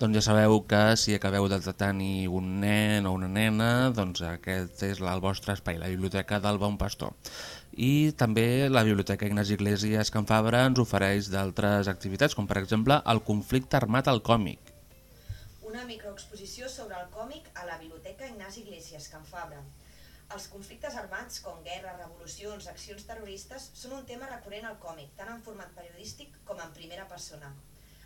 Doncs ja sabeu que si acabeu de tenir un nen o una nena, doncs aquest és el vostre espai, la Biblioteca del Bon Pastor. I també la Biblioteca Ignasi Iglesias Can Fabra ens ofereix d'altres activitats, com per exemple el conflicte armat al còmic. Els conflictes armats, com guerres, revolucions, accions terroristes, són un tema recurrent al còmic, tant en format periodístic com en primera persona.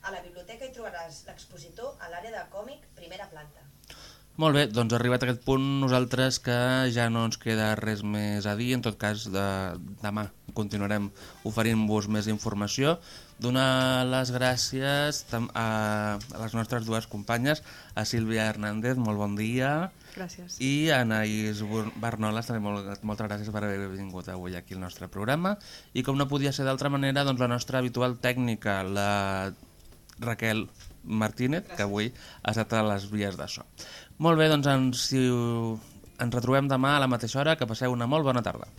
A la biblioteca hi trobaràs l'expositor a l'àrea de còmic primera planta. Molt bé, doncs arribat a aquest punt nosaltres que ja no ens queda res més a dir, en tot cas de, demà continuarem oferint-vos més informació. Donar les gràcies a, les nostres dues companyes, a Sílvia Hernández, molt bon dia, Gràcies. i Anaïs Barnoles, també molt, moltes gràcies per haver vingut avui aquí al nostre programa. I com no podia ser d'altra manera, doncs la nostra habitual tècnica, la Raquel Martínez, que avui ha estat a les vies de so. Molt bé, doncs ens, si, ens retrobem demà a la mateixa hora, que passeu una molt bona tarda.